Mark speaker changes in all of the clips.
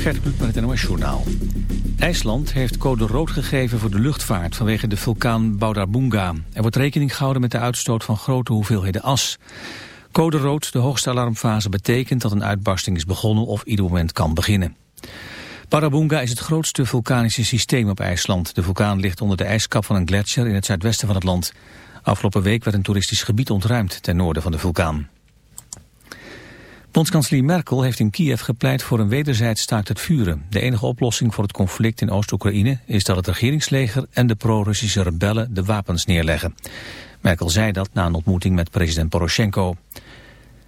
Speaker 1: Gert Kluk met het NOS Journaal. IJsland heeft code rood gegeven voor de luchtvaart vanwege de vulkaan Baudarbunga. Er wordt rekening gehouden met de uitstoot van grote hoeveelheden as. Code rood, de hoogste alarmfase, betekent dat een uitbarsting is begonnen of ieder moment kan beginnen. Baudarbunga is het grootste vulkanische systeem op IJsland. De vulkaan ligt onder de ijskap van een gletsjer in het zuidwesten van het land. Afgelopen week werd een toeristisch gebied ontruimd ten noorden van de vulkaan. Bondskanselier Merkel heeft in Kiev gepleit voor een wederzijds staakt het vuren. De enige oplossing voor het conflict in Oost-Oekraïne is dat het regeringsleger en de pro-Russische rebellen de wapens neerleggen. Merkel zei dat na een ontmoeting met president Poroshenko.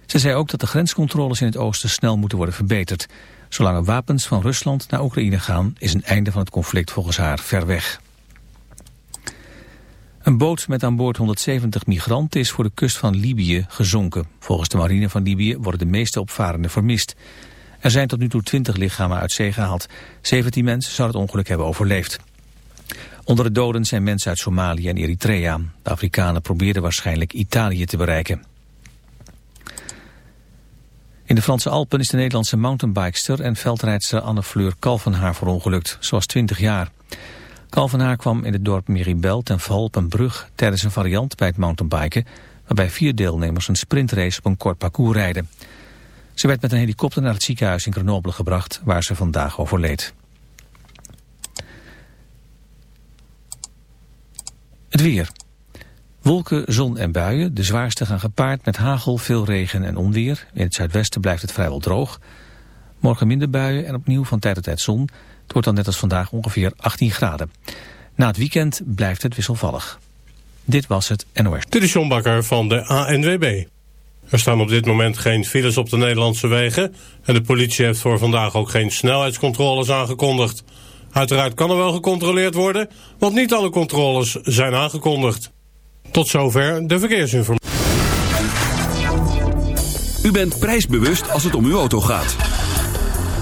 Speaker 1: Ze zei ook dat de grenscontroles in het oosten snel moeten worden verbeterd. Zolang wapens van Rusland naar Oekraïne gaan is een einde van het conflict volgens haar ver weg. Een boot met aan boord 170 migranten is voor de kust van Libië gezonken. Volgens de marine van Libië worden de meeste opvarenden vermist. Er zijn tot nu toe 20 lichamen uit zee gehaald. 17 mensen zouden het ongeluk hebben overleefd. Onder de doden zijn mensen uit Somalië en Eritrea. De Afrikanen probeerden waarschijnlijk Italië te bereiken. In de Franse Alpen is de Nederlandse mountainbikester en veldrijdster Anne Fleur Kalvenhaar verongelukt. Ze was 20 jaar. Kalvenaar kwam in het dorp Miribel ten val op een brug tijdens een variant bij het mountainbiken, waarbij vier deelnemers een sprintrace op een kort parcours rijden. Ze werd met een helikopter naar het ziekenhuis in Grenoble gebracht, waar ze vandaag overleed. Het weer. Wolken, zon en buien. De zwaarste gaan gepaard met hagel, veel regen en onweer. In het zuidwesten blijft het vrijwel droog. Morgen minder buien en opnieuw van tijd tot tijd zon. Het wordt dan net als vandaag ongeveer 18 graden. Na het weekend blijft het wisselvallig. Dit was het NOS.
Speaker 2: Dit is John Bakker van de ANWB. Er staan op dit moment geen files op de Nederlandse wegen... en de politie heeft voor vandaag ook geen snelheidscontroles aangekondigd. Uiteraard kan er wel gecontroleerd worden... want niet alle controles zijn aangekondigd. Tot zover de verkeersinformatie.
Speaker 3: U bent prijsbewust als het om uw auto gaat.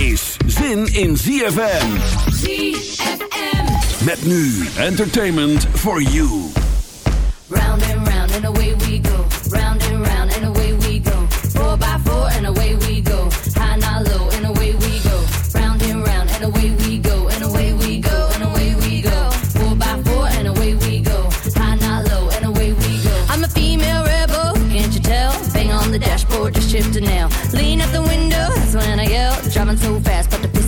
Speaker 3: Is zin in ZFM.
Speaker 4: ZFM.
Speaker 3: Met nu entertainment for you.
Speaker 4: Round and round and away we go. Round and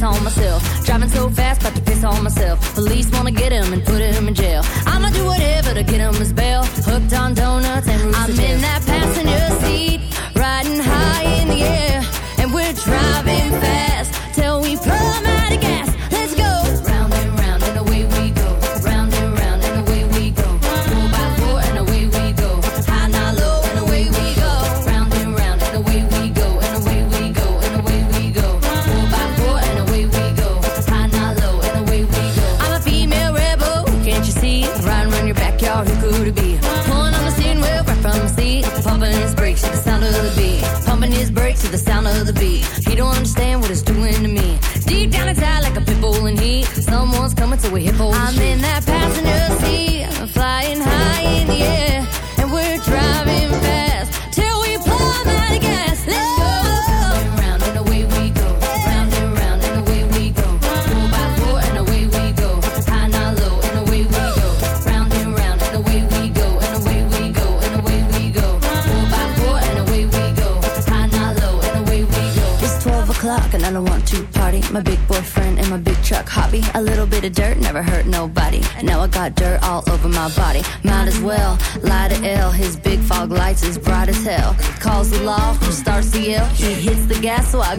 Speaker 4: on myself. Driving so fast, about to piss on myself. Police wanna get him and put him in jail. I'ma do whatever to get him his bail. Hooked on donuts and I'm in that passenger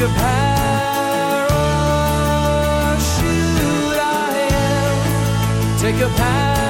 Speaker 5: Take a parachute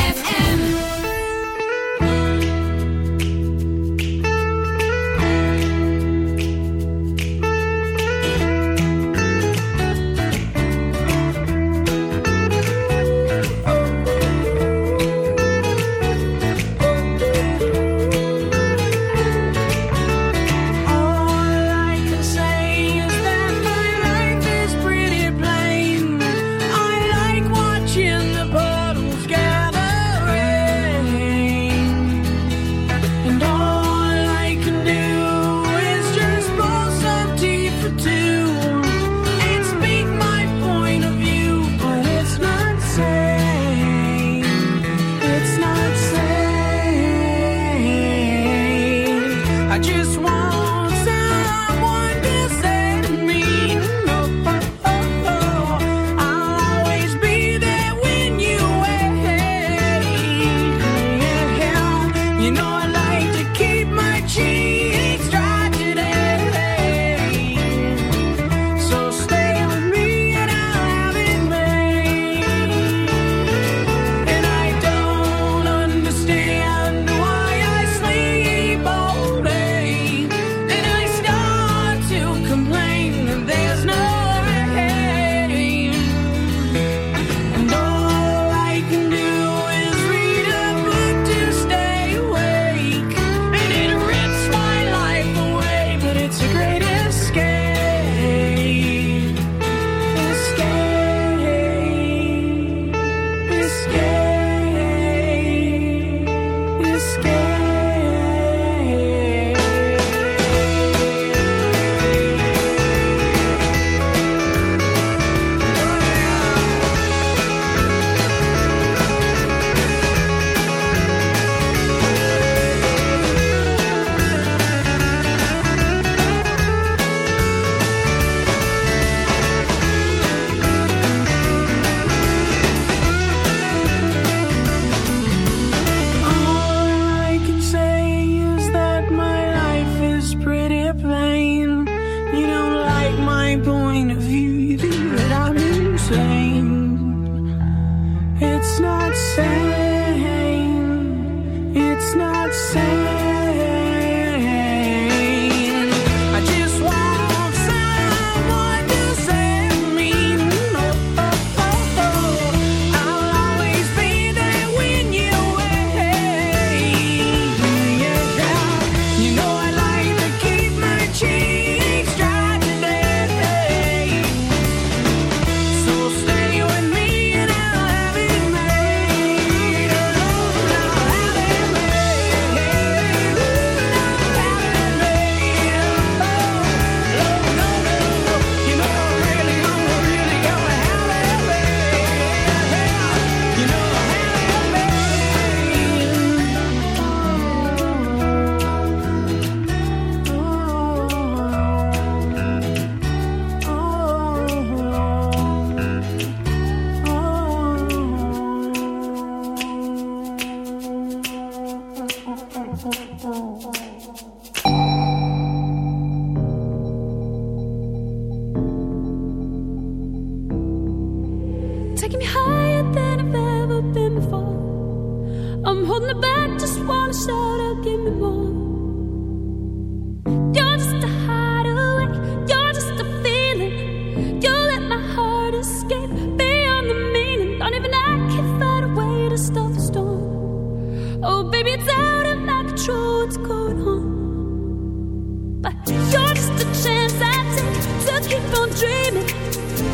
Speaker 6: Oh,
Speaker 7: baby, it's out of my control what's going on. But you're just a chance I take to keep on dreaming.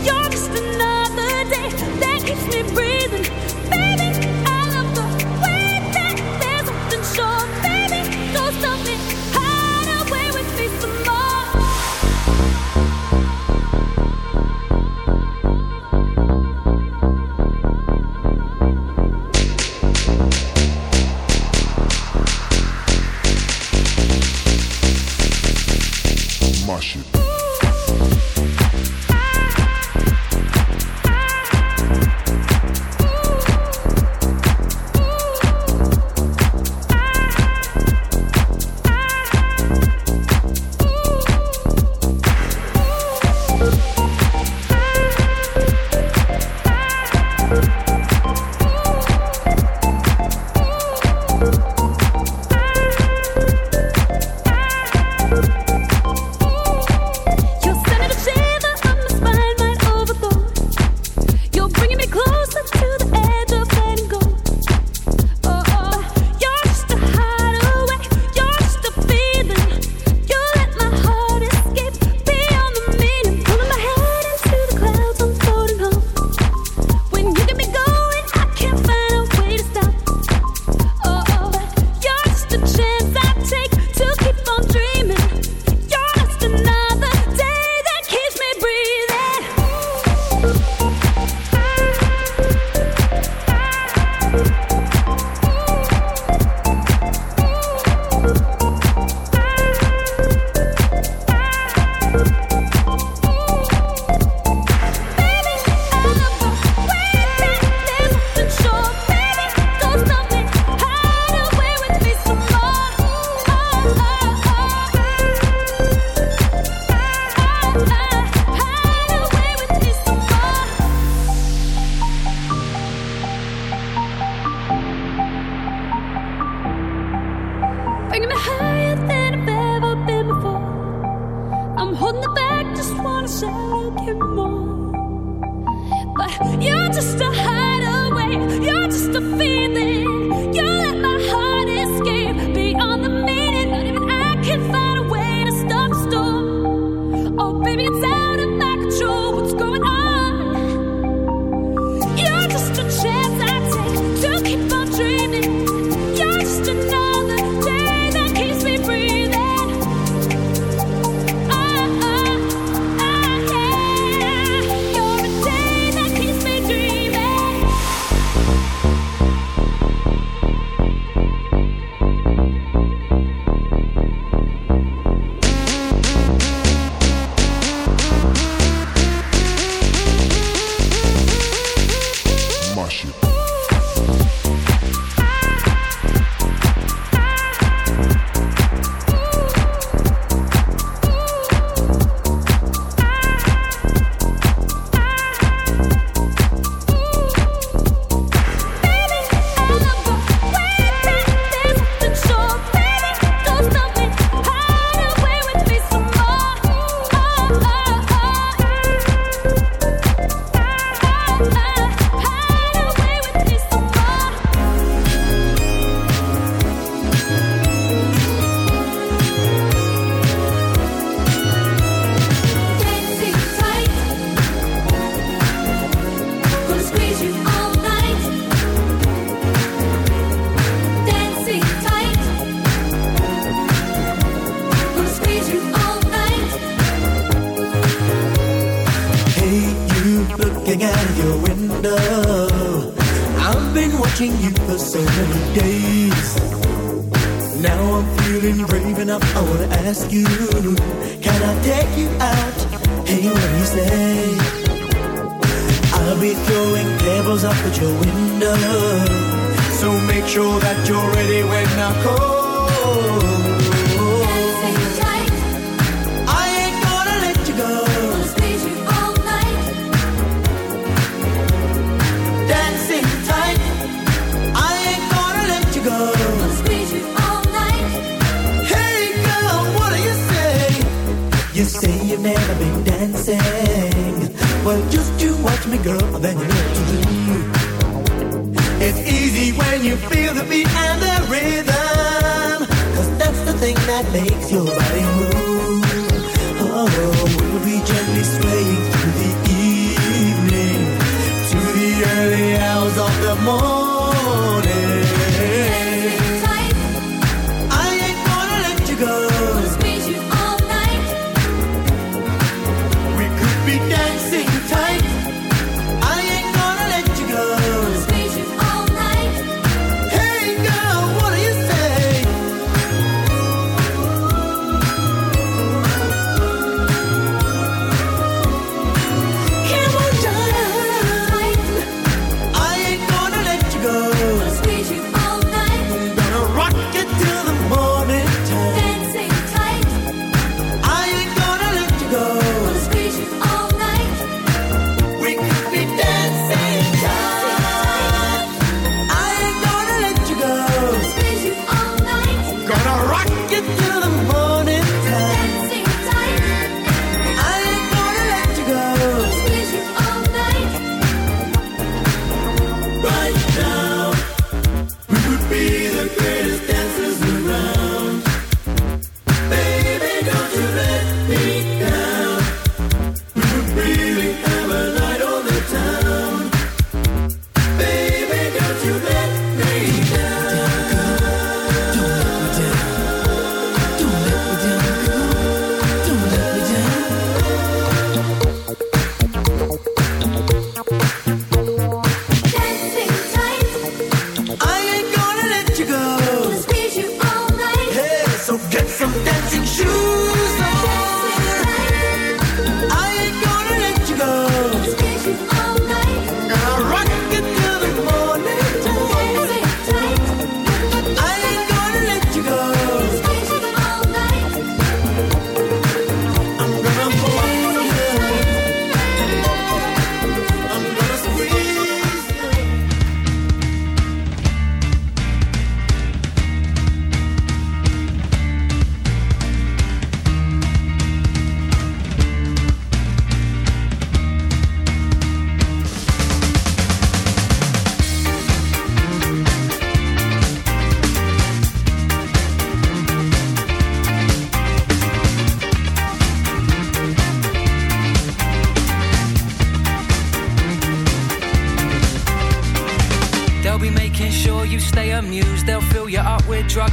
Speaker 7: You're just another day that keeps me breathing.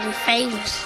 Speaker 8: famous.